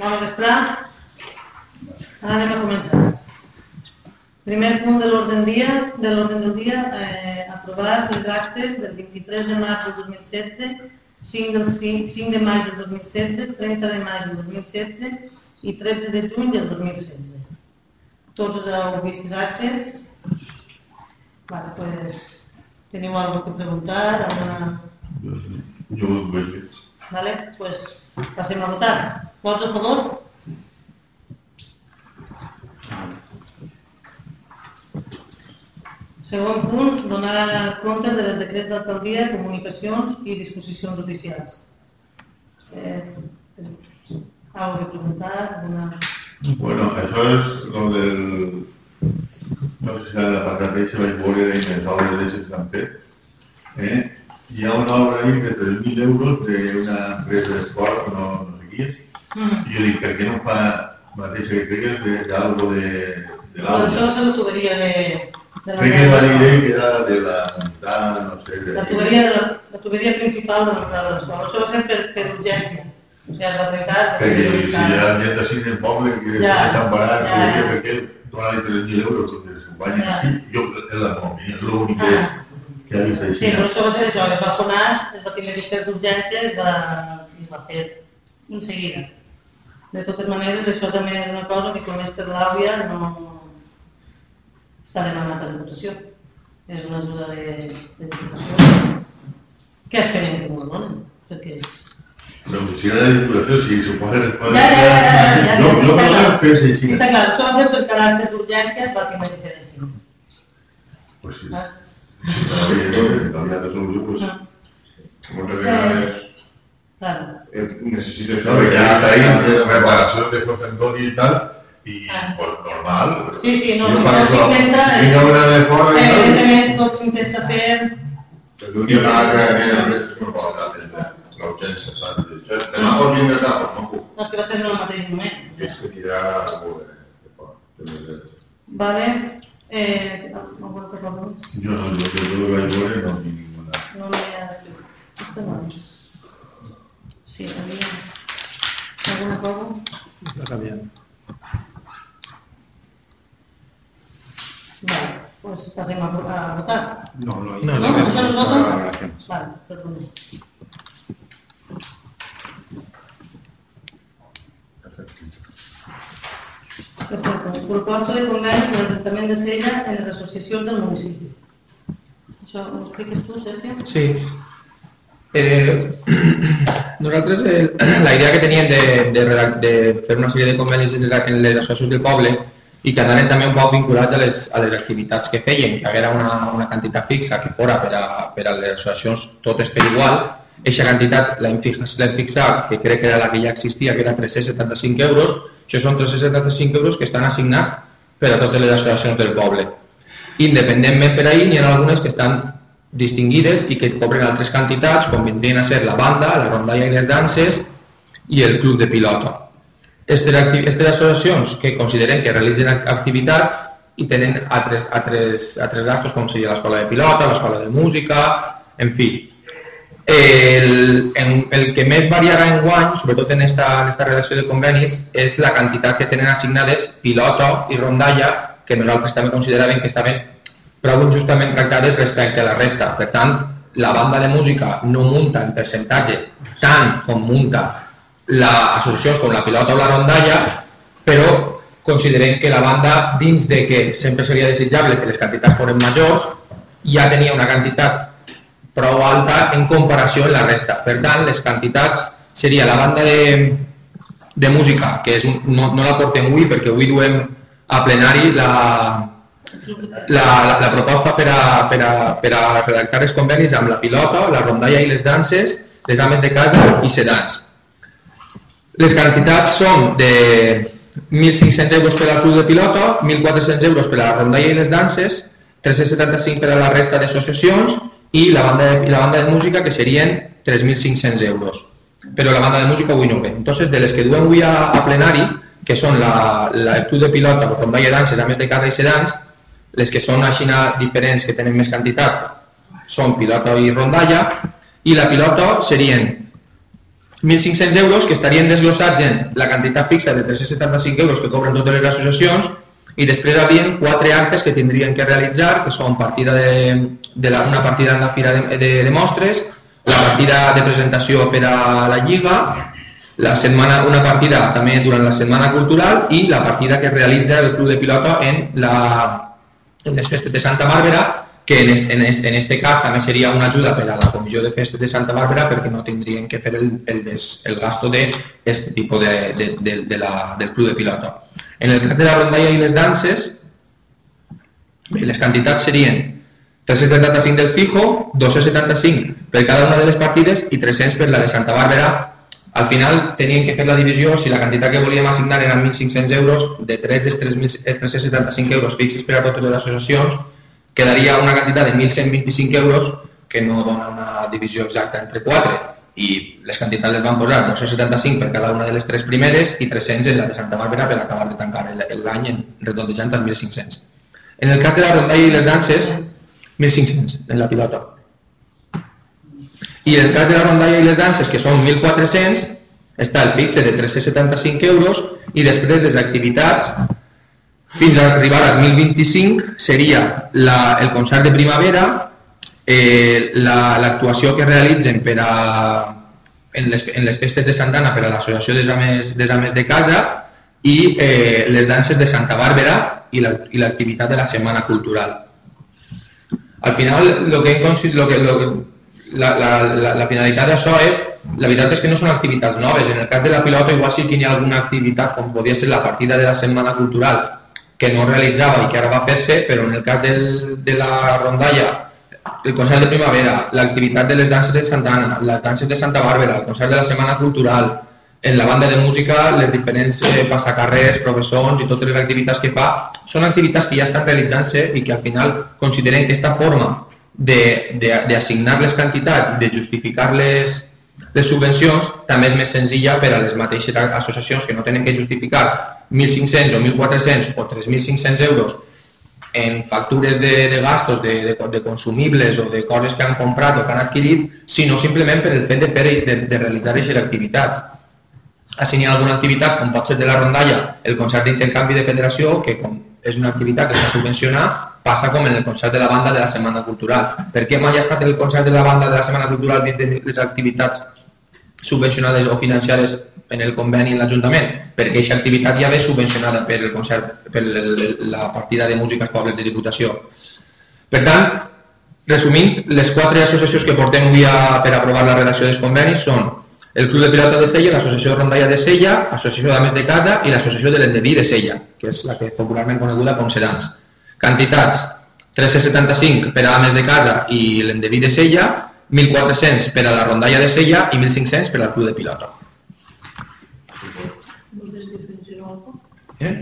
Bona vesprà. Ara anem a començar. Primer punt de l'ordre dia, de l'ordre del dia, eh, aprovar les actes del 23 de març del 2016, 5, del 5, 5 de maig del 2016, 30 de maig del 2016 i 13 de juny del 2016. Tots els heu vist els actes? Vale, pues, teniu alguna que preguntar? Alguna... Jo ho veig. Vale, pues, passem a votar. Vots a favor? Segon punt, donar compte de les decrets d'alcaldia, comunicacions i disposicions oficials. Eh, algo que preguntar? Una... Bueno, això és lo del... No sé si era l'apartat d'eixe, vaig veure en les obres que fet. Eh? Hi ha una obra ahí de 3.000 euros d'una empresa d'esport que no, no sé qui és. I jo dic, per què no fa mateixa que cregues de, de algo de, de Bueno, això va l'audio? ser la tuberia de, de Crec que va dir ell que era de la muntana, no sé, de... La tuberia, de la, la tuberia principal de de l'escola. Això va ser per, per urgència. O sigui, la veritat... Perquè si hi ha gent d'ací del poble que Ja, tan barat, ja, ja, per què donar-li 3.000 euros perquè es guanyen Ja. així? Jo, és la meva opinió, és l'únic que, Ah, que ha vist sí, així. però això va ser això, es va donar, es va tenir d'urgència i es va, es va fer en seguida. De totes maneres, això també és una cosa que com és per l'àvia no està demanat a la votació. És una ajuda de, de diputació. Què esperem que m'ho donen? Perquè és... Si era de diputació, si suposa que es Ja, ja, ja, ja, ja, ja, Jo, jo està per clar. tant penso així. Està clar, això va ser per caràcter d'urgència, que fer així. Pues sí, Saps? si t'havia de solució, pues... No, Moltes vegades claro. Eh, necessites No, perquè ja està ahí, reparació reparació de José Antonio i tal, i Ah. pues, normal. Sí, sí, no, Jo si per no això, s'intenta, si eh, vinga una de fora i tal, Evidentement, tot s'intenta fer... D'un dia a l'altre, eh, a veces no pot atendre la urgència, saps? Això, Demà pots vindre a però no puc. No, és que va ser en el mateix moment. És que tirar algú de, de fora. de més dret. Vale. Eh, alguna altra cosa més? jo no, jo, jo, jo vaig veure, no tinc ninguna. No n'hi ha aquí. Aquesta no és. Sí, havia... Alguna cosa? Está bien. Vale, doncs passem a, a votar. No, no, No, no, això no es vota? vota. Vale, perdó. Perfecte. Proposta de conveni per l'Ajuntament de Sella en associacions del municipi. Això ho expliques tu, Sergio? Sí. Eh, nosaltres el, la idea que teníem de, de, de fer una sèrie de convenis en les, associacions del poble i que anaven també un poc vinculats a les, a les activitats que feien, que haguera una, una quantitat fixa que fora per a, per a les associacions totes per igual, Eixa quantitat l'hem fix- l'hem fixat, que crec que era la que ja existia, que era 375 euros, això són 375 euros que estan assignats per a totes les associacions del poble. Independentment per ahir, n'hi ha algunes que estan distingides i que cobren altres quantitats, com vindrien a ser la banda, la rondalla i les danses i el club de pilota. Aquestes associacions que consideren que realitzen ac- activitats i tenen altres, altres, altres gastos, com seria l'escola de pilota, l'escola de música, en fi. El, en, el que més variarà en guany, sobretot en esta, en esta redacció de convenis, és la quantitat que tenen assignades pilota i rondalla, que nosaltres també consideràvem que estaven prou injustament tractades respecte a la resta. Per tant, la banda de música no munta en percentatge tant com munta la com la pilota o la rondalla, però considerem que la banda, dins de que sempre seria desitjable que les quantitats foren majors, ja tenia una quantitat prou alta en comparació amb la resta. Per tant, les quantitats seria la banda de, de música, que és no, no la portem avui perquè avui duem a plenari la, la, la, la proposta per a, per, a, per a redactar els convenis amb la pilota, la rondalla i les danses, les dames de casa i sedans. Les quantitats són de 1.500 euros per al club de pilota, 1.400 euros per a la rondalla i les danses, 375 per a la resta d'associacions i la banda de, la banda de música que serien 3.500 euros. Però la banda de música avui no ve. Entonces, de les que duem avui a, a plenari, que són la, la, el club de pilota, rondalla i danses, a més de casa i sedans, les que són així diferents, que tenen més quantitat, són pilota i rondalla, i la pilota serien 1.500 euros que estarien desglossats en la quantitat fixa de 375 euros que cobren totes les associacions i després hi haurien quatre actes que tindrien que realitzar, que són partida de, de la, una partida en la Fira de, de, de Mostres, la partida de presentació per a la Lliga, la setmana, una partida també durant la Setmana Cultural i la partida que realitza el Club de Pilota en, la, en les festes de Santa Bàrbara que en este, en, este, en este cas també seria una ajuda per a la Comissió de Festes de Santa Bàrbara perquè no tindrien que fer el, el, des, el gasto de este tipus de, de, de, de la, del club de pilota. En el cas de la rondalla i les danses, bé, les quantitats serien 375 del fijo, 275 per cada una de les partides i 300 per la de Santa Bàrbara. Al final tenien que fer la divisió, si la quantitat que volíem assignar eren 1.500 euros, de 3 és 375 euros fixes per a totes les associacions, quedaria una quantitat de 1.125 euros que no dona una divisió exacta entre 4 i les quantitats les van posar 275 per cada una de les tres primeres i 300 en la de Santa Bàrbara per acabar de tancar l'any redondejant als 1.500. En el cas de la rondalla i les danses, 1.500 en la pilota. I en el cas de la rondalla i les danses, que són 1.400, està el fixe de 375 euros i després les activitats fins a arribar als 1025 seria la, el concert de primavera, eh, l'actuació la, que realitzen per a, en, les, en les festes de Santana per a l'Associació des Ames, des Ames de Casa i eh, les danses de Santa Bàrbara i l'activitat la, de la Setmana Cultural. Al final, lo que, lo que, lo que, la, la, la, la finalitat d'això és, la veritat és que no són activitats noves. En el cas de la pilota igual sí que hi ha alguna activitat, com podria ser la partida de la Setmana Cultural, que no realitzava i que ara va fer-se, però en el cas del, de la rondalla, el concert de primavera, l'activitat de les danses de Santana, les danses de Santa Bàrbara, el concert de la Setmana Cultural, en la banda de música, les diferents eh, passacarrers, professors i totes les activitats que fa, són activitats que ja estan realitzant-se i que al final consideren que aquesta forma d'assignar les quantitats i de justificar les, les subvencions també és més senzilla per a les mateixes associacions que no tenen que justificar 1.500 o 1.400 o 3.500 euros en factures de, de gastos, de, de, de consumibles o de coses que han comprat o que han adquirit, sinó simplement per el fet de, fer, de, de realitzar aquestes activitats. Ha alguna activitat, com pot ser de la rondalla, el concert d'intercanvi de federació, que com és una activitat que s'ha subvencionat, passa com en el concert de la banda de la Setmana Cultural. Per què mai ha estat el concert de la banda de la Setmana Cultural dins de les activitats subvencionades o financiades en el conveni en l'Ajuntament, perquè aquesta activitat ja ve subvencionada per el concert, per la partida de música als pobles de Diputació. Per tant, resumint, les quatre associacions que portem avui a, per aprovar la redacció dels convenis són el Club de Pilota de Sella, l'Associació Rondalla de Sella, l'Associació d'Ames de Casa i l'Associació de l'Endeví de Sella, que és la que popularment coneguda com Sedans. Quantitats, 375 per a Ames de Casa i l'Endeví de Sella, 1.400 per a la Rondalla de Sella i 1.500 per al Club de Pilota. Eh?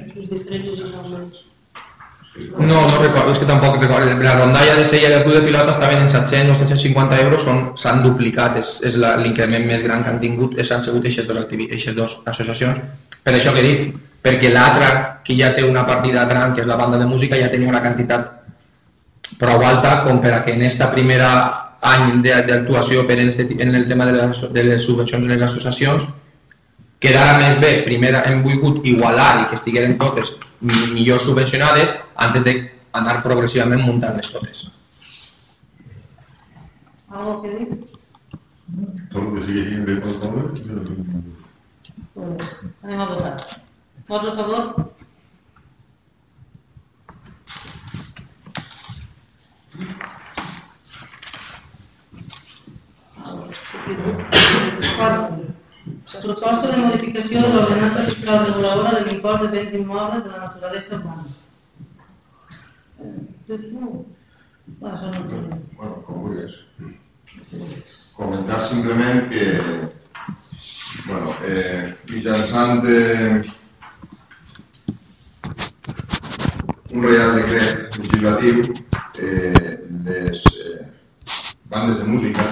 No, no recordo, és que tampoc recordo. La rondalla de Sella el club de pilota estaven en 700 o 750 euros, s'han duplicat, és, és l'increment més gran que han tingut, s'han sigut aquestes dues, dues associacions. Per això que dic, perquè l'altra, que ja té una partida gran, que és la banda de música, ja tenia una quantitat prou alta com per a que en aquesta primera any d'actuació per en, este, en el tema de les, de les subvencions en les associacions quedara més bé, primer hem volgut igualar i que estigueren totes millor subvencionades antes d'anar progressivament muntant-les totes. Algo que dir? Tot el que sigui bé pel poble, Pues anem a votar. Vots a favor? Proposta de modificació de l'ordenança fiscal reguladora de l'impost de béns immobles de la naturalesa humana. Eh, ah, això no té. Bueno, com vulguis. Comentar simplement que, bueno, eh, mitjançant de un real decret legislatiu, eh, les eh, bandes de música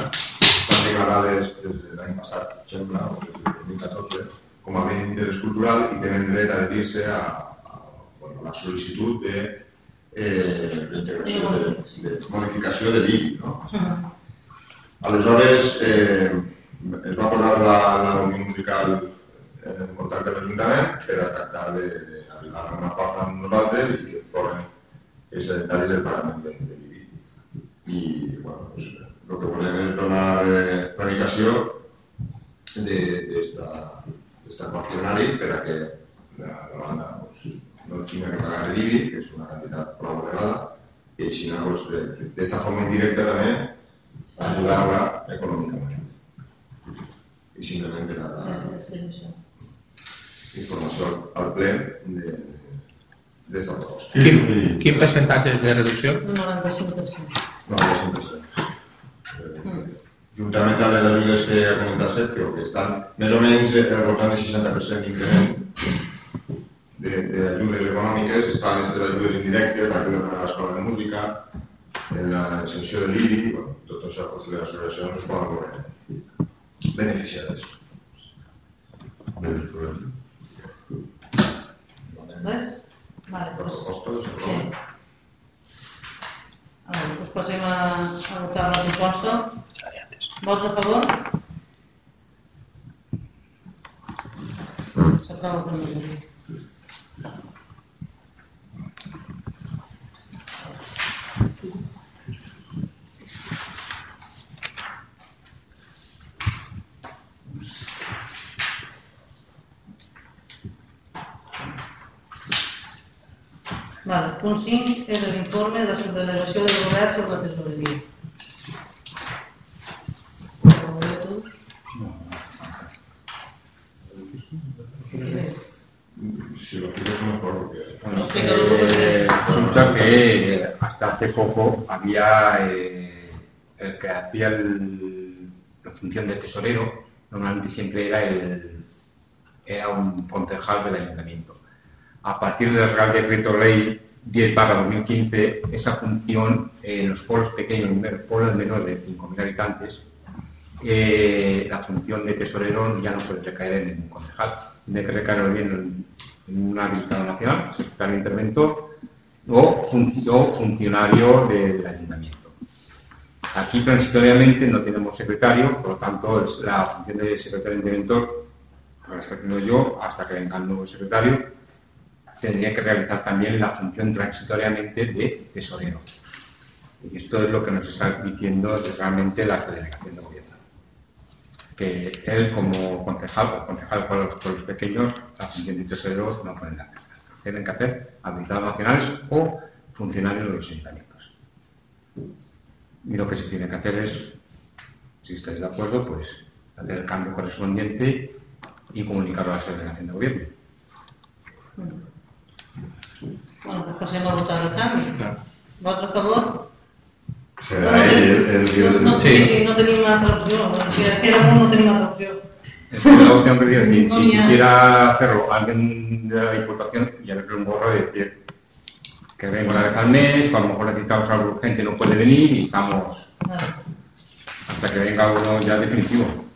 declarades des de l'any passat, per exemple, o des del 2014, com a bé d'interès cultural i tenen dret a adherir-se a, a, bueno, a la sol·licitud de eh, d'integració de, de modificació de l'IBI. No? Aleshores, eh, es va posar la, la Unió Musical en contacte amb l'Ajuntament per a tractar d'arribar a una acord amb nosaltres i que foren els sedentaris del pagament de, de l'IBI. I bueno, pues, el que volem és donar eh, tramitació d'aquest qüestionari per a que la, banda no tinga que pagar l'IBI, que és una quantitat prou elevada, i així d'aquesta forma indirecta també ajudar-la econòmicament. I simplement era la informació al ple de, de, de Quin, quin percentatge és la reducció? Un 95%. 95% juntament amb les ajudes que ha comentat però que estan més o menys eh, al voltant del 60% d'increment de- d'ajudes econòmiques, estan aquestes ajudes indirectes, l'ajuda a l'escola de música, en la exenció de l'IBI, bueno, tot això, doncs, les associacions es poden veure beneficiades. Res? Vale, doncs, proposta és sí. doncs passem a, a votar la proposta. Vots a favor? S'aprova per majoria. Vale, punt 5 és l'informe de subdelegació del govern sobre la tesoreria. Si lo quieres mejor, porque... Bueno, eh, resulta que hasta hace poco había eh, el que hacía el- la función de tesorero, normalmente siempre era el era un concejal del ayuntamiento. A partir del Real Decreto Ley 10 2015, esa función eh, en los pueblos pequeños, en los pueblos menores de 5.000 habitantes, eh, la función de tesorero ya no puede recaer en ningún concejal. Tiene que recaer bien en, en un habilitado nacional, secretario de intervento, o, o funcionario del ayuntamiento. Aquí transitoriamente no tenemos secretario, por lo tanto es la función de secretario interventor la estoy haciendo yo hasta que venga el nuevo secretario. Tendría que realizar también la función transitoriamente de tesorero. Y esto es lo que nos está diciendo realmente la delegación de gobierno. Que él como concejal o concejal por los, por los pequeños, la función de tesorero no pueden hacer. Tienen que hacer habilitados nacionales o funcionarios de los ayuntamientos. Y lo que se tiene que hacer es, si estáis de acuerdo, pues hacer el cambio correspondiente y comunicarlo a la delegación de gobierno. Bueno, pues passem a votar el canvi. Vots a favor? Serà ell el que... No, no, Sí. sí, sí, no tenim una altra opció. Si és que érem un, no tenim altra opció. Es la opción que digo, si, si quisiera hacerlo alguien de la Diputación, ya le un borro y decir que vengo una vez al mes, que a lo mejor necesitamos algo urgente, no puede venir y estamos hasta que venga uno ya definitivo.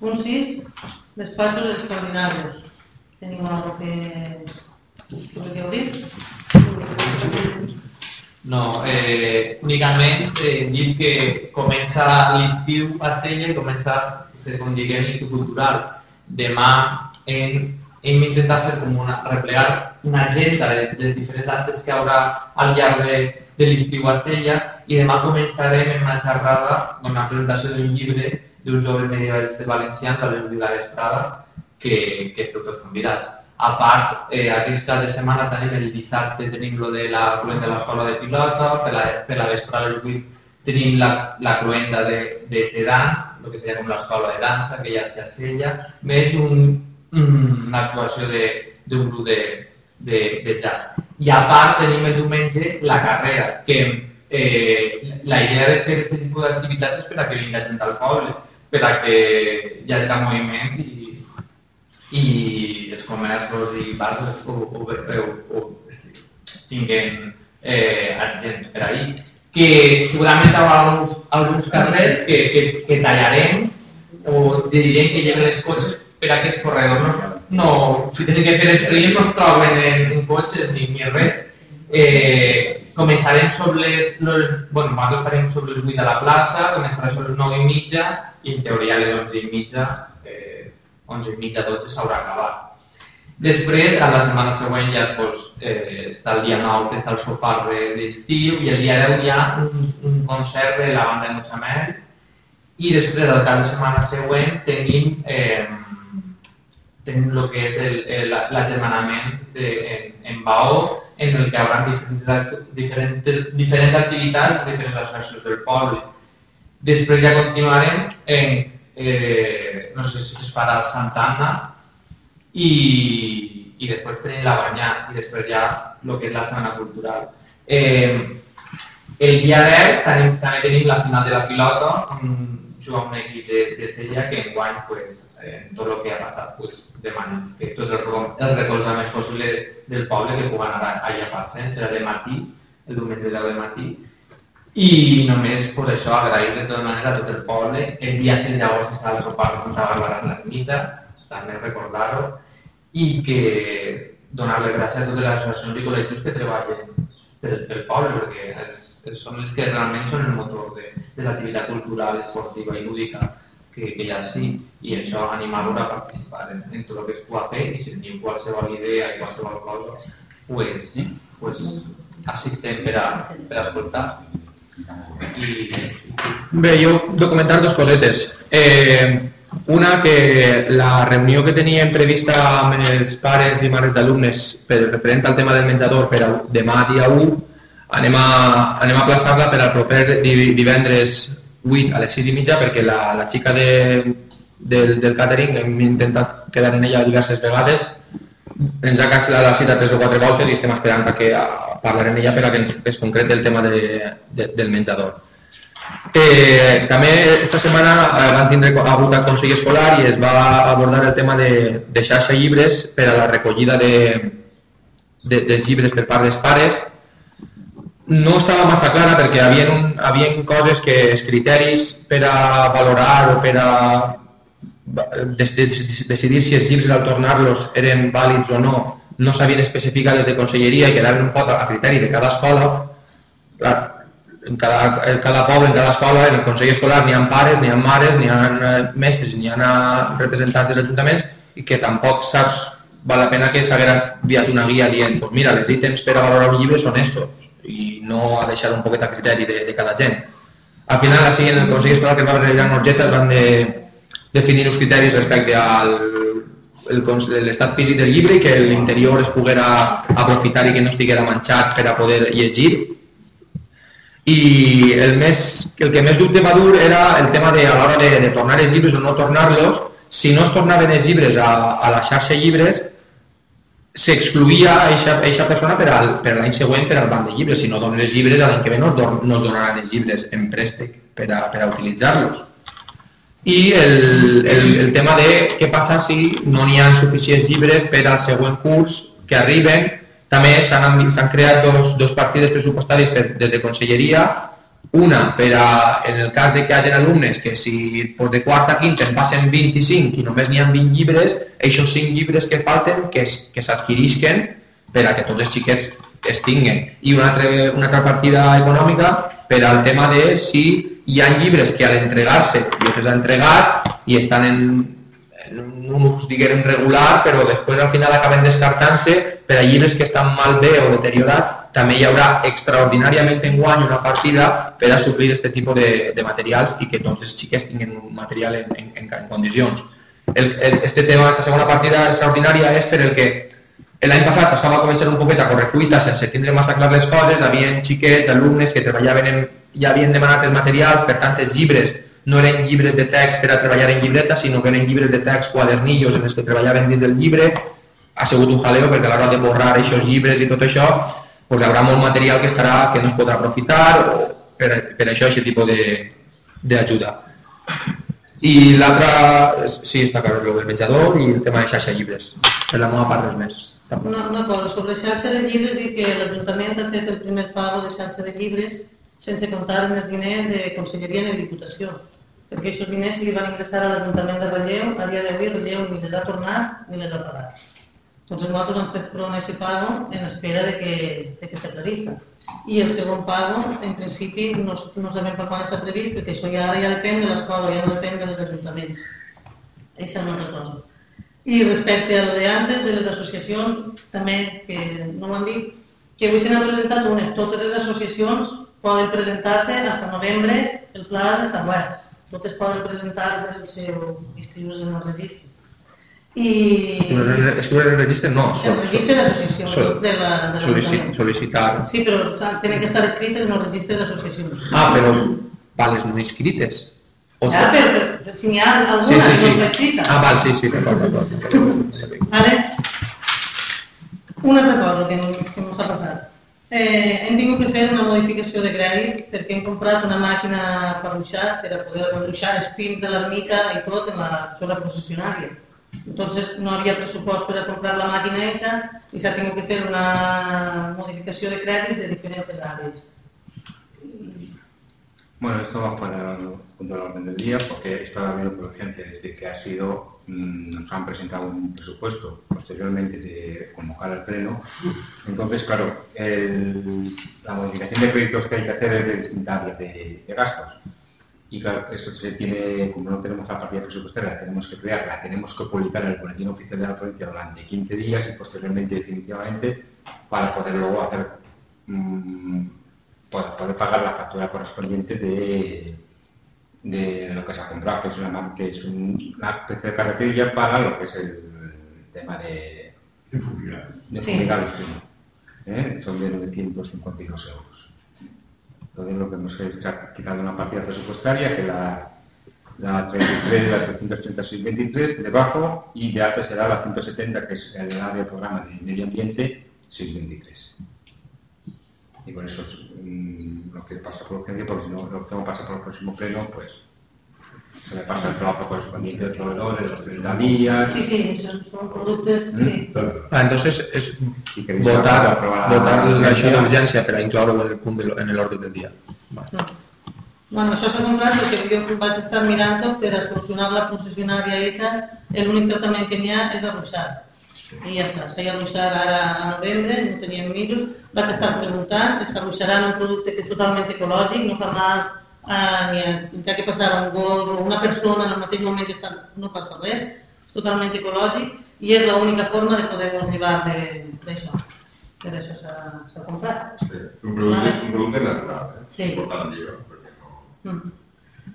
Punt 6, despatxos extraordinaris. Tenim alguna que... vulgueu dir? No, eh, únicament eh, dir que comença l'estiu a Sella i comença, eh, com diguem, l'estiu cultural. Demà hem, hem intentat fer com una, replegar una agenda de, de diferents actes que hi haurà al llarg de, de l'estiu a Sella i demà començarem en una xerrada, amb una presentació d'un llibre d'uns joves medievals de valencians a les de la vesprada que, que esteu tots convidats. A part, eh, aquest cap de setmana tenim el dissabte, tenim lo de la cluenda de l'escola de pilota, per la, per la vesprada del 8 tenim la, la cluenda de, de sedans, el que seria com l'escola de dansa, que ja s'hi sella, més un, un, una actuació d'un grup de, de, de jazz. I a part tenim el diumenge la carrera, que eh, la idea de fer aquest tipus d'activitats és per a que vingui gent al poble, per a que hi hagi moviment i, i els comerços i bars o, o, o, o tinguin eh, gent per ahir. Que segurament hi haurà alguns, alguns carrers que, que, que tallarem o direm que lleven els cotxes per a que els corredors no, no, si tenen que fer sprint no es troben en, en cotxes ni, ni res. Eh, començarem sobre les, les, bueno, nosaltres farem sobre les 8 a la plaça, començarà sobre les 9 i mitja i en teoria a les 11 i mitja, 11 i mitja 12 s'haurà acabat. Després, a la setmana següent ja pues, eh, està el dia 9 que està el sopar d'estiu i el dia 10 hi ha un, un concert de la banda de Mutxamel i després el cap de setmana següent tenim eh, tenim el que és l'agermanament en, en Baó en el que hi haurà diferents, diferents, diferents activitats diferents associacions del poble. Després ja continuarem en, eh, no sé si es farà a Santa Anna i, i després tenim la banyà i després ja el que és la setmana cultural. Eh, el dia 10 tenim, també tenim la final de la pilota, on juga un equip de, de Sella que enguany pues, eh, tot el que ha passat pues, demana que tots els, els recolzaments possible del poble que puguen anar allà a Parcent, serà de matí, el diumenge 10 de matí, i només pues, això, agrair de tota manera a tot el poble. El dia 6 d'agost serà el sopar de Santa Bàrbara en l'ermita, també recordar-ho, i que donar les gràcies a totes les associacions i col·lectius que treballen pel, pel poble, perquè els, els són els que realment són el motor de, de l'activitat cultural, esportiva i lúdica que, que hi ha sí, i això animar-los a participar en, en tot el que es pugui fer i si teniu qualsevol idea i qualsevol cosa, pues, pues assistem per a, per a escoltar. Bé, jo documentar dos cosetes. Eh, una, que la reunió que teníem prevista amb els pares i mares d'alumnes per referent al tema del menjador per a demà dia 1, anem a, anem a plaçar-la per al proper divendres 8 a les 6 i mitja perquè la, la xica de, del, del catering hem intentat quedar en ella diverses vegades ens ha cancel·lat la cita tres o quatre voltes i estem esperant que parlarem ella per a que es concret el tema de, de, del menjador. Eh, també esta setmana eh, van tindre hagut a Consell Escolar i es va abordar el tema de, de xarxa llibres per a la recollida de, de, dels llibres per part dels pares no estava massa clara perquè hi havia, un, havia coses que els criteris per a valorar o per a decidir si els llibres al tornar-los eren vàlids o no no s'havien especificat des de conselleria i quedaven un poc a criteri de cada escola. En cada, en cada poble, en cada escola, en el Consell Escolar n'hi ha pares, n'hi ha mares, n'hi ha eh, mestres, n'hi ha representants dels ajuntaments i que tampoc saps, val la pena que s'haguera enviat una guia dient pues mira, els ítems per a valorar un llibre són estos i no a deixar un poquet a criteri de, de cada gent. Al final, així, en el Consell Escolar que va realitzar en Orgeta es van de, definir els criteris respecte al l'estat físic del llibre i que l'interior es poguera aprofitar i que no estiguera manxat per a poder llegir. I el, més, el que més dubte va dur era el tema de a l'hora de, de tornar els llibres o no tornar-los, si no es tornaven els llibres a, a la xarxa llibres, s'excluïa aquesta persona per, al, per l'any següent per al banc de llibres. Si no dones els llibres, l'any que ve no es, don, no es donaran els llibres en préstec per a, per a utilitzar-los. I el, el, el tema de què passa si no n'hi ha suficients llibres per al següent curs que arriben. També s'han creat dos, dos partides pressupostàries per, des de Conselleria una, per a, en el cas de que hi hagi alumnes que si pues, de quarta a quinta en passen 25 i només n'hi ha 20 llibres, aquests 5 llibres que falten que, que s'adquirisquen per a que tots els xiquets es tinguen. I una altra, una altra partida econòmica per al tema de si hi ha llibres que a l'entregar-se ja s'ha entregat i estan en, un ús, diguem, regular, però després al final acaben descartant-se. Per a llibres que estan mal bé o deteriorats, també hi haurà extraordinàriament en guany una partida per a suplir aquest tipus de, de materials i que tots els xiquets tinguin un material en, en, en, en condicions. El, el, este tema, aquesta segona partida extraordinària és per el que l'any passat això va començar un poquet a correcuita sense tindre massa clar les coses, havien xiquets, alumnes que treballaven en, ja havien demanat els materials, per tant els llibres no eren llibres de text per a treballar en llibreta, sinó que eren llibres de text, quadernillos en els que treballaven dins del llibre. Ha sigut un jaleo perquè a l'hora de borrar aquests llibres i tot això, doncs hi haurà molt material que, estarà, que no es podrà aprofitar o per, per això aquest tipus d'ajuda. I l'altra, sí, està clar, el menjador i el tema de xarxa llibres. Per la meva part res més. Una, una cosa, sobre xarxa de llibres, dic que l'Ajuntament ha fet el primer pago de xarxa de llibres sense comptar amb els diners de Conselleria ni de Diputació. perquè aquests diners se li van ingressar a l'Ajuntament de Relleu, a dia d'avui Relleu ni les ha tornat ni les ha pagat. Tots nosaltres hem fet front a aquest pago en espera de que, de que s'aclarisca. I el segon pago, en principi, no, no sabem per quan està previst, perquè això ja ja depèn de l'escola, ja no depèn dels ajuntaments. Això altra cosa. I respecte a lo de antes, de les associacions, també, que no m'han dit, que avui se n'han presentat unes. Totes les associacions poden presentar-se fins a novembre, el pla està obert. Totes poden presentar el seu inscriure en el registre. I Escriure en el registre no, el sol, registre d'associacions sol- de la, de sol·lici- l'Ajuntament. sol·licitar. Sí, però tenen que estar escrites en el registre d'associacions. Ah, però vales no inscrites. O Ja, però, però si n'hi ha alguna Sí, sí, sí. no escrita. Ah, val, sí, sí, d'acord, d'acord. Vale? Una altra cosa que, no- que no s'ha passat. Eh, hem tingut que fer una modificació de crèdit perquè hem comprat una màquina per ruixar, per a poder ruixar els pins de l'ermita i tot en la cosa processionària. Entonces no havia pressupost per a comprar la màquina esa i s'ha tingut que fer una modificació de crèdit de diferents àrees. Bueno, esto va para el punto del orden del día porque estaba viendo por urgencia desde que ha sido, nos han presentado un presupuesto posteriormente de convocar al pleno. Entonces, claro, la modificación de créditos que hay que hacer es de distintas áreas de, gastos. Y claro, eso se tiene, como no tenemos la partida presupuestaria, la tenemos que crear, la tenemos que publicar en el boletín oficial de la provincia durante 15 días y posteriormente definitivamente para poder luego hacer mm, poder, poder pagar la factura correspondiente de, de lo que se ha comprado, que es una, que es un- una especie de carretilla para lo que es el tema de, de fumigar. de Sí. los. ¿eh? Son de 952 euros. Entonces lo que hemos hecho es quitado una partida presupuestaria que la, la 33, la 336, 23 debajo y de alta será la 170 que es el área del programa de medio ambiente 623. Y por eso es mm, lo que pasa por urgencia, porque si no lo que tengo que pasar por el próximo pleno, pues se me pasa el trabajo correspondiente del proveedor de los 30 días. Sí, sí, són, són productes... Sí. Ah, entonces és que votar, aprobar la- votar la- això d'urgència per a incloure-ho en el punt de, lo- en l'ordre del dia. Va. No. Bueno, això s'ha comprat perquè jo vaig estar mirant per a solucionar la concessionària esa, l'únic tractament que n'hi ha és arrossar. I ja està, s'ha arrossar ara a novembre, no teníem mitjos, vaig estar preguntant, s'arrossarà en un producte que és totalment ecològic, no fa mal a, ni a, ni que passar un gos o una persona en el mateix moment que està, no passa res, és totalment ecològic i és l'única forma de poder-nos llivar de- d'això. Per això s'ha comprat. Sí, un producte, un producte natural, eh? Sí. Important dir-ho, perquè no... Mm.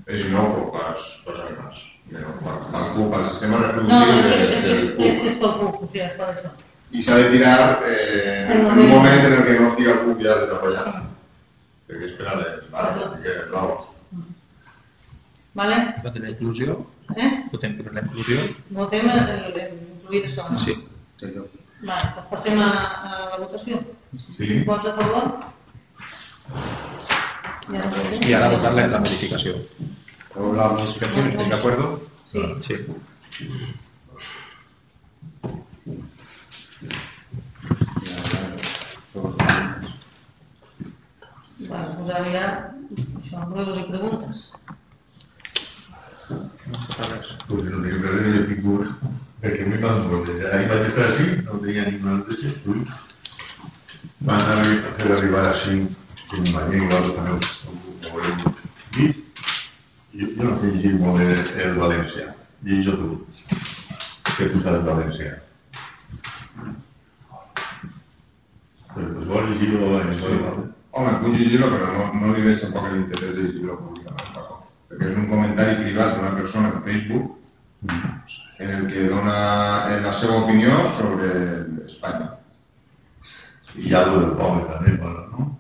Eh, si no, pues pas, pas animals. Però pel cup, pel sistema No, reproductiu no, és, de- és, és, és, és, pel CUP, o sigui, és per això. I s'ha de tirar eh, En en un moment en el que no estigui el cup ja desenvolupat. Perquè espera les vares, que els ous. Vale? Votem la inclusió, Eh? votem per la inclusió. Votem el, el, el incluir això, no? Sí. Sí, Vale, doncs passem a, a la votació. Sí. Vots a favor? No. I ara votar la, la modificació. Luego la modificación, ¿estáis de acuerdo? Sí. Sí. Y ahora, todos los demás. Vale, doncs ara ja, això, ruegos i preguntes. No passa res. Pues no tinc res de picur, perquè m'hi van voler. Ahí vaig estar així, no tenia ni una de gestos. Van arri- fer arribar així, que mi mare igual també ho ho volem dir. Jo, jo no sé llegir molt bé el valencià, llegeixo tu, que tu saps valencià. Però pues vols llegir-ho en valencià. Home, puc llegir-lo, però no, no li veig tampoc l'interès de llegir-lo públicament. Perquè és un comentari privat d'una persona en Facebook en el que dona la seva opinió sobre Espanya. I algo del poble també, no?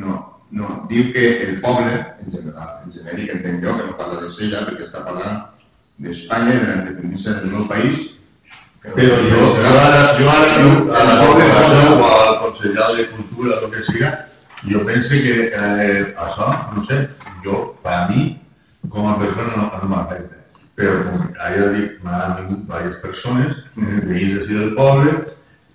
No, no, diu que el poble, en general, en genèric entenc jo, que no parla de Sella, perquè està parlant d'Espanya de la independència del meu país. Però jo, jo ara, jo ara Diu, a la poble o al conseller de cultura, el que siga, jo penso que eh, això, no sé, jo, per a mi, com a persona no, no m'afecta. Però com ja dic, m'han vingut diverses persones, veïns així del poble,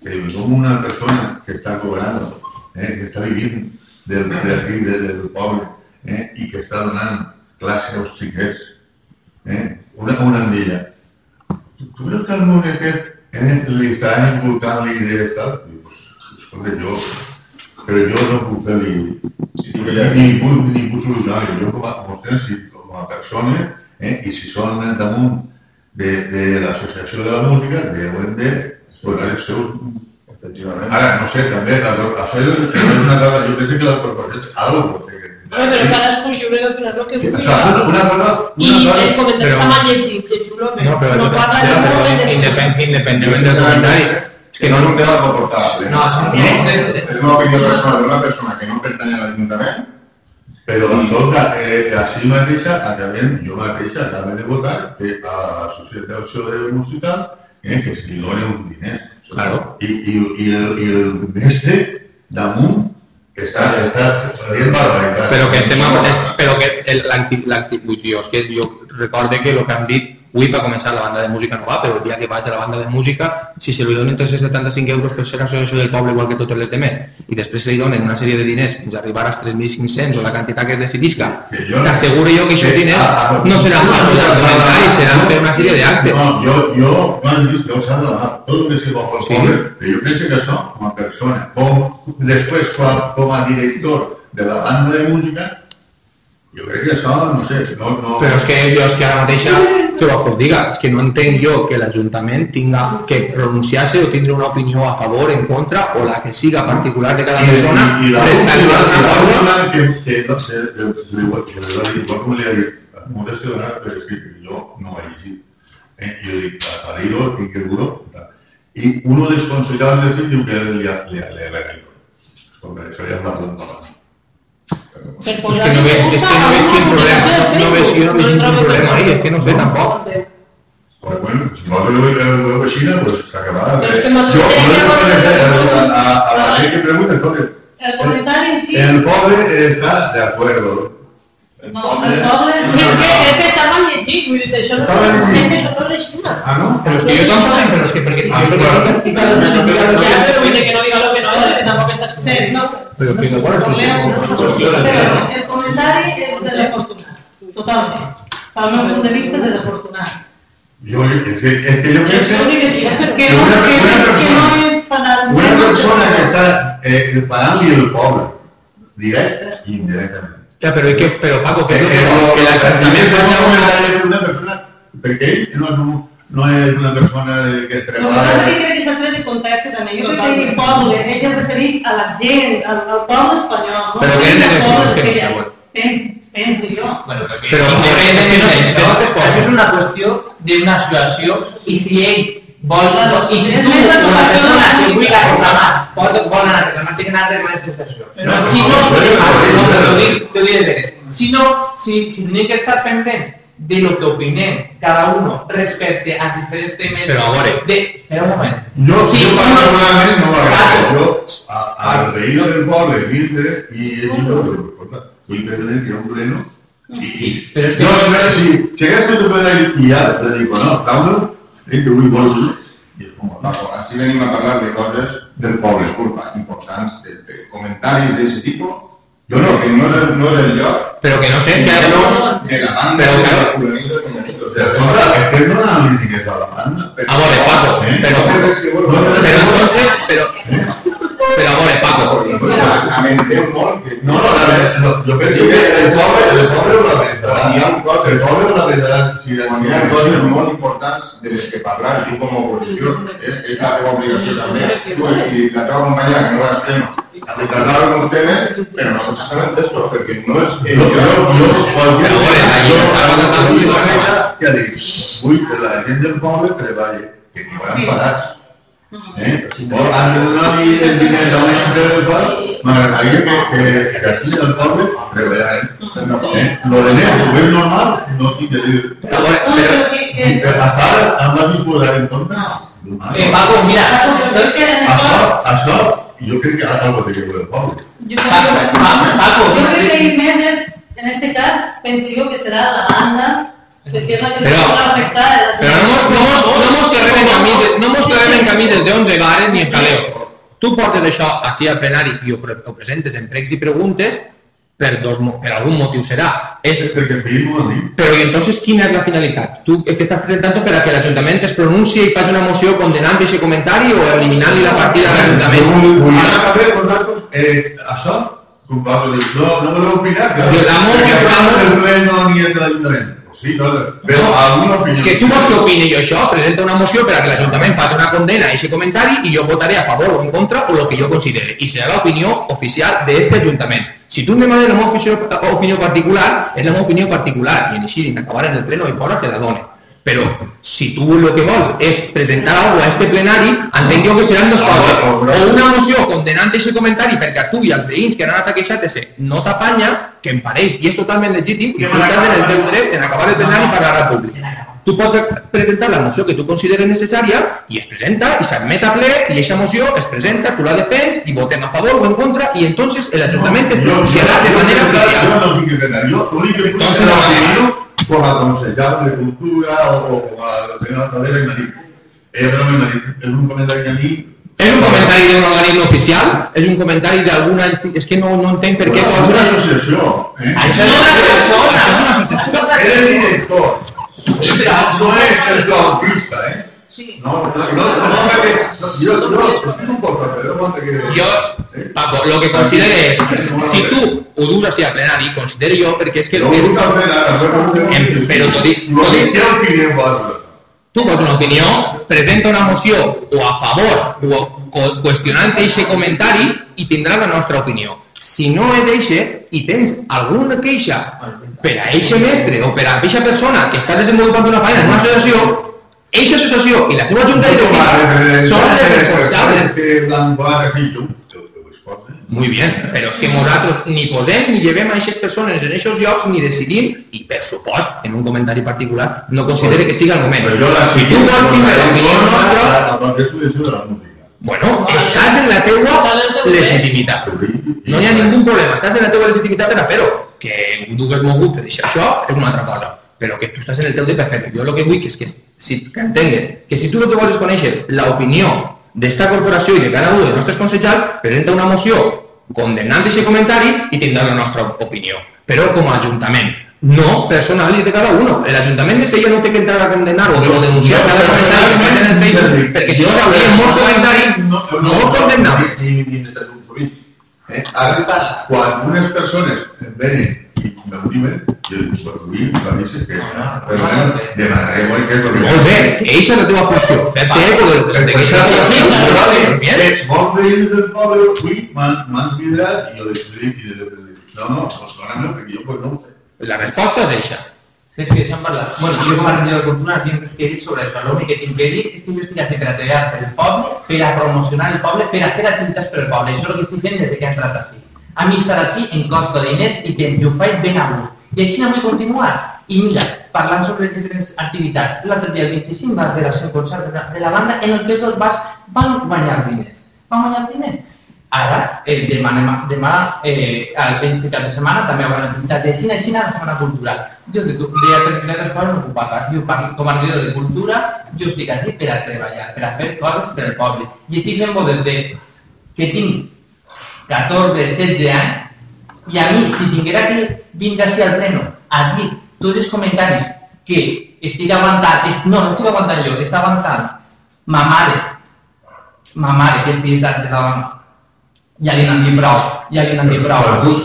que diuen, com una persona que està cobrant, eh, que està vivint del, del, del, del poble, eh, i que està donant classe als xiquets, eh, una, una andilla. ¿Tú crees que al món aquest eh, li estan inculcant l'idea i tal? Pues, escolta, jo, però jo no puc fer-li ni, puc, ni puc solucionar-ho. Jo com a, a, si, com a persona, eh, i si són damunt de, de l'associació de la música, deuen de posar els seus Efectivament. Ara, no sé, també, la, això és una cosa, jo penso que les propostes algo, perquè... Home, però cadascú és lliure d'opinar el que Sí, vulgui. o sigui, una, una cosa, I una cosa... el comentari però- està mal llegit, que xulo, No, però, no parla ja, de però molt de independ, independentment del comentari, és que no, no me la puedo portar. No, són drets de- És una opinió personal d'una persona que no pertany a l'Ajuntament Però escolta, eh, així mateixa, acabem, jo mateixa acabem de votar que a l'associació de musical eh, que es li doni uns diners. Claro. I, i, i, el, i el mestre damunt està, està dient barbaritat. però que estem amb, és, però que el- l'anti, l'anti, vull dir, és que jo recorde que el que han dit, avui va començar la banda de música no va, però el dia que vaig a la banda de música, si se li donen 375 euros per ser associació del poble igual que totes les demés, i després se li donen una sèrie de diners fins a arribar als 3.500 o la quantitat que es decidisca, t'asseguro jo que aquests que- diners ah, ah, no seran per un documentari, seran per una sèrie d'actes. No, jo, jo, quan dic, jo s'ha d'anar, tot el que sigui pel Sí. poble, però jo penso que això, com a persona, com, després com a director de la banda de música, jo crec que això, no sé, no... no Però és que jo és que ara que vols que us diga, és que no entenc jo que l'Ajuntament tinga que pronunciar-se o tindre una opinió a favor, en contra, o la que siga particular de cada I, persona, i, i la respecte a última, una i la cosa. última que, que no sé, jo, igual, que li va dir, igual com li ha dit, moltes que donar per escrit, jo no ho he llegit. Eh? Jo dic, a Taliro, i que duro, tal. I uno dels consells del sitio diu que li ha, li ha, li ha, li ha, Escolta, això ja és la planta baixa. Per És posar que no ves, és que no ves quin problema, no ves, jo no veig quin problema ahí, és que no sé tampoc. Pues bueno, si no lo veo així, pues s'acabarà. Però és que molts Jo, tenen jo que no sé, veure- a, a, a la gent que pregunta, escolta, El comentari en sí... el pobre está de acuerdo. No, el poble... És que, és que està mal llegit, vull dir, això no Està mal llegit. és que això no és així. Ah, no? Però és que jo tampoc, però és que perquè Ah, jo soc clar. el que explica Ja, tampoc està escrit, no? Però que no vols dir. Però el comentari és desafortunat, totalment. Pel meu punt de vista, desafortunat. Yo, es que, es que yo Jo pienso dic així, eh, perquè que no, una, que, una que persona, no és parar... una persona que está eh, parant-li el poble, directa i indirectament. Ja, però, i què, però Paco, què Eh, és el que eh, vols? Que l'Ajuntament el faci una... comentari d'una persona, perquè ell no és, un- no és una persona que Lo que passa és treballa... que crec que s'ha tret de context també. Jo crec que el poble, ell es refereix a la gent, al, al poble espanyol. No Però què al eleccions poble que no de- saben? Pens- Penso jo. Bueno, perquè Però, independentment és que no sé, d'això, de totes formes. això és una qüestió d'una associació i si ell vol, i si És tu, més la com a persona que associació vulgui reclamar, pot, vol anar a reclamar, té que anar a reclamar aquesta associació. No, Si no, no, no, ah, no, no, no, però no. ho dic, t'ho dic de veres. Si no, si, si tenim que estar pendents de lo que opinem cada uno respecte a diferents temes... Però a veure. De, espera un moment. Jo, Sí, sí, jo no, particularment no Paco. m'agrada. Jo, a- al reír del poble, vindre i he dit, escolta, vull prendre que hi ha un pleno i, i Però és que... jo, a veure, si, si hagués fet un pleno i ja, te dic, no, calma, eh, que vull molt, i és com a Paco, así venimos a hablar de cosas del poble, disculpa, importants, de, de comentarios de ese tipo. Yo no, que no es, el- no es el yo, Però que no sé, és que ara no... de la banda, Pero, de claro. los fulanitos, de menganitos. O sea, Escolta, és que no analítiques a la banda. A veure, Paco, Eh? però... Però entonces, però... Però a veure, Paco, Lamentem molt que No, no, la veritat, no, jo penso que el poble, el poble ho lamentarà. Hi ha coses- El poble ho lamentarà. Si quan hi ha coses molt importants de les que parlar tu com a oposició, eh? és la teva obligació també, tu i la teva companyera que no vas pleno, de tratar alguns temes, però no tots estan testos, perquè no és que Jo, jo, jo, qualsevol Però, a veure, la llibertat va tratar vull de una dir- cosa que ha dit, vull que la gent del poble treballi, que n'hi hauran parats. Eh? Si vol, han de donar-li el diner a una empresa del poble, m'agradaria que, que, que aquí del poble treballarem. Eh? Lo de més, ho és normal, no tinc que dir. a veure, No, però... però sí, sí. Hasta ara em va disposar en contra. Eh, Paco, mira, Però és que en Això, això, això, jo crec que algo té que veure el poble. jo Paco, crec Paco, Paco, jo crec que ell més és, en este cas, penso jo que serà la banda, perquè és la que Però- més afectada. Però no mos, no mos, no mos clavem en camises, no mos clavem en camises de 11 bares ni en jaleos. Tu portes això així al plenari i ho, pre- ho presentes en pregs i preguntes per, dos, per algun motiu serà. És, Perquè però i entonces quina és la finalitat? Tu que estàs presentant per a que l'Ajuntament es pronuncie i faci una moció condenant aquest comentari o eliminant-li la partida a l'Ajuntament? Volia saber vosaltres, eh, això, com va dir, no, no voleu opinar, però Jo l'amo- perquè no del pleno ni el de l'Ajuntament. Sí, no, però alguna opinió. És que tu vols que opini jo això, presenta una moció per a que l'Ajuntament faci una condena a aquest comentari i jo votaré a favor o en contra o el que jo considere. I serà l'opinió oficial d'aquest Ajuntament. Si tu em demanes la meva opinió, particular, és la meva opinió particular i en així, en acabar en el pleno i fora, te la done. Però si tu el que vols és presentar alguna a este plenari, entenc jo que seran dues coses. O una moció condenant aquest comentari perquè a tu i als veïns que han anat a queixar-te no t'apanya, que em pareix i és totalment legítim, i tu estàs en el teu dret en acabar el plenari i parlar al públic. Tu pots presentar la moció que tu consideres necessària i es presenta i s'admet a ple i aquesta moció es presenta, tu la defens i votem a favor o en contra i entonces el Ajuntament es pronunciarà de manera oficial. Entonces, por aconsejable de cultura o, o como a la señora Pradera y me dijo, pero me dijo, es un comentario que a mí És un comentari d'un organisme oficial? És un comentari d'alguna... És que no, no entenc per què Bueno, una asociación, ¿eh? Això no és una persona. Eres director, no es el flautista, ¿eh? Sí. No, no, no, no, no, que, no, yo, yo, no importa, pero no que... Jo, Paco, el que considere és si tu ho dures així a plenari, considero jo, perquè és que... És- gusta ver a Em- però t'ho dic- Lo tu vols una opinió, presenta una moció o a favor o qüestionant aquest comentari i tindrà la nostra opinió. Si no és eixe i tens alguna queixa per a eixe mestre o per a eixa persona que està desenvolupant una feina en una associació, eixa associació i la seva junta directiva són les responsables. Muy bien, però és que nosaltres ni posem ni llevem a aquestes persones en aquests llocs ni decidim i per supost, en un comentari particular, no considere que siga el moment. Pero yo la Si tu vols tindre l'opinió nostra, bueno, estàs en la teua legitimitat. No hi ha ningú problema, estàs en la teva legitimitat per a fer-ho. Que ho dugues mogut per deixar això és una altra cosa, però que tu estàs en el teu per fer-ho. Jo el que vull que és que, si, que entengues que si tu el que vols conèixer l'opinió d'esta corporació i de cada un dels nostres consellers, presenta una moció condemnant aquest comentari i tindrà la nostra opinió. Però com a Ajuntament, no personal i de cada uno. El Ajuntament de Sella no té que entrar a condenar o o denunciar cada comentari que fan en el Facebook, perquè si no. Ni, ni, ni. Eh? Em que... El. Molt bé, és la teva funció, de que la del poble avui m'han cridat i les dic, i dic, no, no, dóna'm perquè jo no ho sé. La resposta és eixa. Sí, és que deixa'm parlar. Bueno, jo com a regidor de cultura tinc res que dir sobre això. L'únic que tinc que dir és que jo estic a secretariat per el poble, per a promocionar el poble, per a fer activitats per al poble. Això és el que estic fent des que he entrat així. A mi estar així em costa diners i temps, i ho faig ben a gust. I així no vull continuar. I mira, parlant sobre diferents activitats, l'altre dia, el 25, va haver el concert de la, de banda en el que els dos bars van guanyar diners. Van guanyar diners. Ara, eh, demà, demà, eh, 20 cap de setmana també hi haurà activitats de cine, cine a la Setmana Cultural. Jo de, de activitats escolar no puc parlar. Jo com a regidor de cultura, jo estic així per a treballar, per a fer coses per al poble. I estic fent-ho des de que tinc 14, 16 anys i a mi, si tinguera que vindre així al pleno a dir tots els comentaris que estic aguantant, est no, no estic aguantant jo, està aguantant ma mare, ma mare que estat de ja li n'han dit prou, ja li n'han dit prou.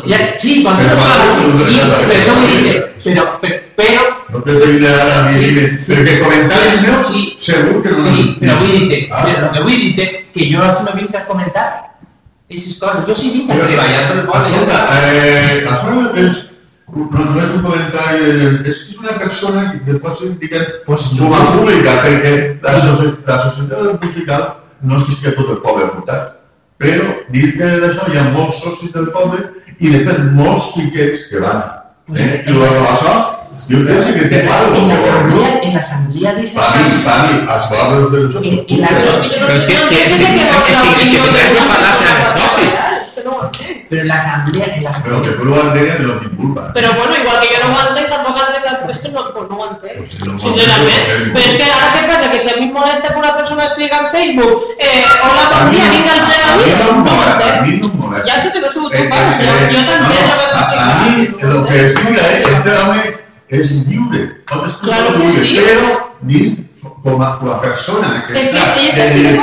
Ja, sí, quan tu Però estàs quan tu- sí, per això vull dir que, però, però, però No te de a mi, Sí, dime, sí. perquè comentaris Sí, meus, sí. segur que no... Sí, però vull dir-te, Ah. però que vull dir-te que jo no vinc a comentar aquestes coses. Jo sí vinc a treballar per el poble. ja Escolta, està. eh, aleshores és, no, no és un comentari, de- és que és una persona que que pot ser, diguem, Pues com a pública, perquè la, soci- la societat musical no és que estigui tot el poble votat, però dir que d'això hi ha molts socis del poble i de fet molts xiquets que van. Pues Eh? I en la- això, jo penso que té algo En que l'assemblea, en l'assemblea de Per mi, per mi, els valors dels socis. I- i la- Però és que jo no Però és sé, que és no que- sé és que- què és que- té és que- la és que opinió tindrem que de parlar una entre els persona. socis. És que no ho entenc. Però en l'assemblea, en Però que l'assemblea. tu ho entengues no tinc culpa. Però bueno, igual que jo no ho entenc, tampoc entenc que... És que no, pues no ho entenc. Pues si no ho Sincerament. entenc, Però és que ara què passa? Que si a mi em molesta que una persona escriga en Facebook eh, hola, A bon mi dia, no- vinc al ple a de mi vida, no em no ho molesta, a entenc. mi no em molesta. Ja sé que no sou tu, Eh, pares, eh, jo, jo no, t'entenc el que a- t'explico. A el que explica és que este home és lliure. Pot escriure Claro el que vulgui, sí. Però dins com a, com a persona que És que està, ell està de escrivint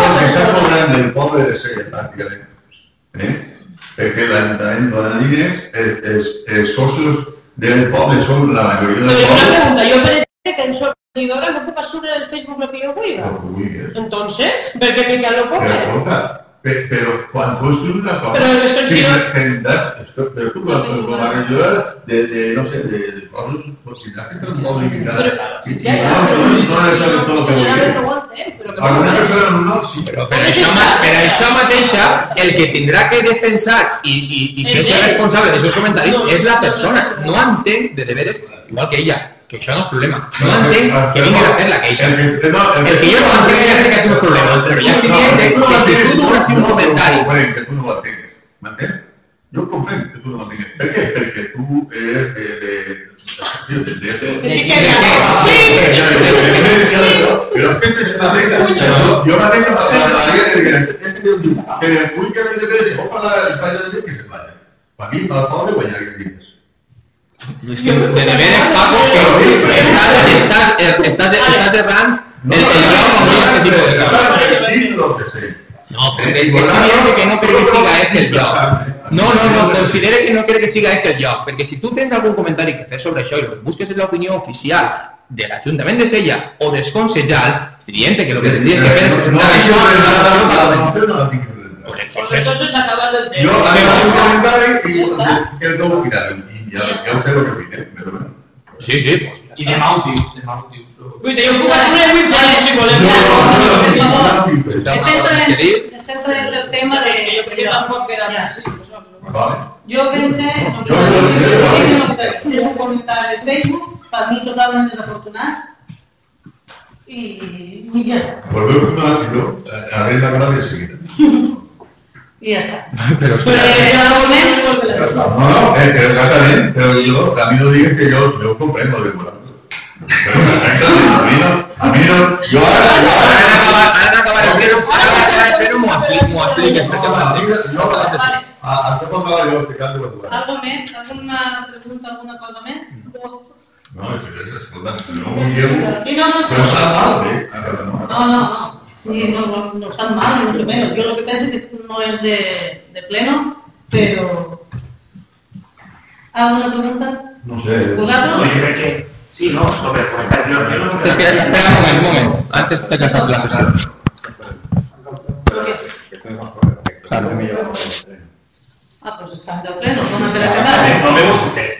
com a director que està persona. cobrant del poble de Seguet, pràcticament. Eh? Perquè l'Ajuntament dona diners, els, els, els socios del poble són la majoria Pero del yo una poble. pregunta, yo pensé que en su seguidora no puedo subir en el Facebook lo que yo El oiga. que vulguis. Entonces, ¿por qué que ya lo Però, ponga? escolta, pe- però quan tu escrius una cosa... Però l'extensió- Sí, tindràs, esto- però tu quan com a regidor de, de, no sé, de, de coses, pues tindràs que fer un poble i cada... I, i Ya, ya, no, pero no, no, no, no, no, no, señora, no, no no, lo entén, pero que Alguna no- persona en un nom sí, però... Per això, per això mateixa, el que tindrà que defensar i, i, i fer-se ell. responsable dels seus comentaris No, és la no, persona. no, no. No entén de deberes, igual que ella, que això no és problema. No entén que vingui a fer la queixa. El que, no, El que jo no entenc ja sé que tu no és problema, però ja estic dient que- que si tu dones un comentari- No, que tu no ho entengues, m'entens? Jo comprenc que tu no ho entengues. Per què? Perquè tu eres de... de, de, de, de, de, ¿De ¿De qué? qué? però aquesta és una mesa, però jo, jo mateix m'agradaria que diguem, que vull que l'independència pot pagar l'Espanya de que se paga. Per mi, pel poble, guanyaria diners. És que de deberes, Paco, que estàs, estàs, estàs, estàs errant el, el lloc on hi ha aquest tipus de coses. Dic lo que sé. No, perquè estic dient que no crec que siga este el lloc. No, no, no, considere que no crec que siga este el lloc, perquè si tu tens algun comentari que fer sobre això i els busques en l'opinió oficial de l'Ajuntament de Sella o dels consellals, estic dient que el que tindries que fer és No, no presentar tinc això a la res Parlament. nada, no fer, no la tinc res nada. Pues Pues entonces, entonces se acaba el tema. Jo, a mi Però- un comentari i que el no quitar i ja, ja ho sé el que vull, eh? però bueno. Sí, sí, pues, I de Mautius, de Mautius. Cuida, yo puedo subir el Wikipedia si No, volem. no, no, por favor. no, no, si no, té Estem alguna cosa traient, que dir, estem traient el tema de... Que yo tampoco queda Ja. así. pues, vamos. Vale. Jo pense, Jo- jo- és un comentari de Facebook, per mi totalment desafortunat, i, i ja està. Volveu a una jo, haré la grave enseguida. I ja està. però Però escolta, ja de moment, No, no, eh, pero exactament, però jo, a mi no digues que jo, jo comprendo de vosaltres. Però, a mi no, a mi no, jo ara, jo ara ara, en acabar, ara en acabar el pleno, ara en acabar el pleno m'ho expliques, m'ho expliques, perquè m'ho expliques. jo, a, a, a què contava jo explicant de vosaltres? Algo més? Alguna pregunta, alguna cosa més? No, és que, escolta, no ho llevo, Sí, no, no, però s'ha mal, eh? A veure, no. no, no, no. Sí, no, no, no están mal, ni mucho menos. Yo lo que pienso es que no es de, de pleno, pero... ¿Alguna pregunta? No sé. ¿Vosotros? No, yo creo que sí, no, sobre el comentario. Yo no que, espera un moment, un moment, antes de que s'has la sessió. Claro. Ah, pues están de pleno, son a la No me.